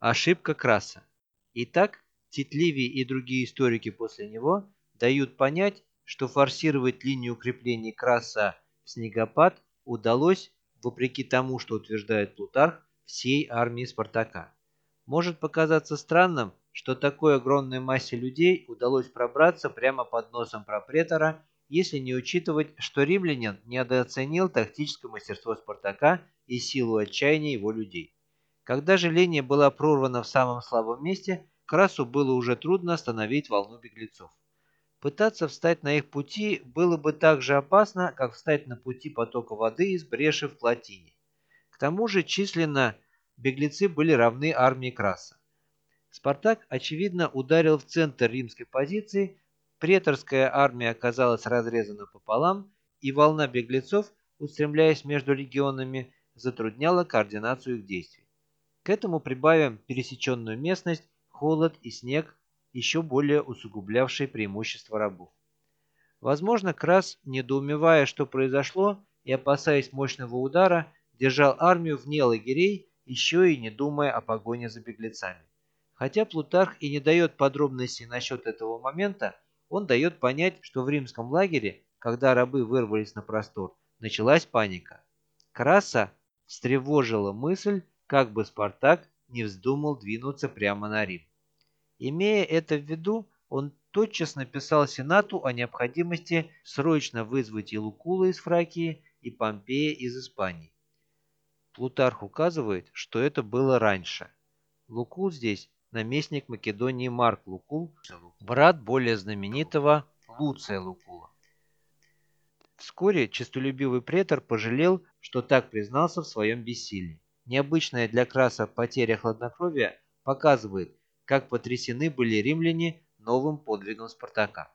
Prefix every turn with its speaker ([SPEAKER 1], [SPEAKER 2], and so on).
[SPEAKER 1] Ошибка Краса. Итак, Титливий и другие историки после него дают понять, что форсировать линию укреплений Краса в снегопад удалось, вопреки тому, что утверждает Плутарх, всей армии Спартака. Может показаться странным, что такой огромной массе людей удалось пробраться прямо под носом пропретора, если не учитывать, что римлянин недооценил тактическое мастерство Спартака и силу отчаяния его людей. Когда же линия была прорвана в самом слабом месте, Красу было уже трудно остановить волну беглецов. Пытаться встать на их пути было бы так же опасно, как встать на пути потока воды из бреши в плотине. К тому же численно беглецы были равны армии Краса. Спартак, очевидно, ударил в центр римской позиции, преторская армия оказалась разрезана пополам, и волна беглецов, устремляясь между регионами, затрудняла координацию их действий. К этому прибавим пересеченную местность холод и снег, еще более усугублявшие преимущество рабов. Возможно, Крас, недоумевая, что произошло, и опасаясь мощного удара, держал армию вне лагерей, еще и не думая о погоне за беглецами. Хотя Плутарх и не дает подробностей насчет этого момента, он дает понять, что в римском лагере, когда рабы вырвались на простор, началась паника. Краса встревожила мысль, как бы Спартак не вздумал двинуться прямо на Рим. Имея это в виду, он тотчас написал Сенату о необходимости срочно вызвать Лукула из Фракии, и Помпея из Испании. Плутарх указывает, что это было раньше. Лукул здесь наместник Македонии Марк Лукул, брат более знаменитого Луция Лукула. Вскоре честолюбивый претор пожалел, что так признался в своем бессилии. Необычная для Краса потеря хладнокровия показывает, как потрясены были римляне новым подвигом Спартака.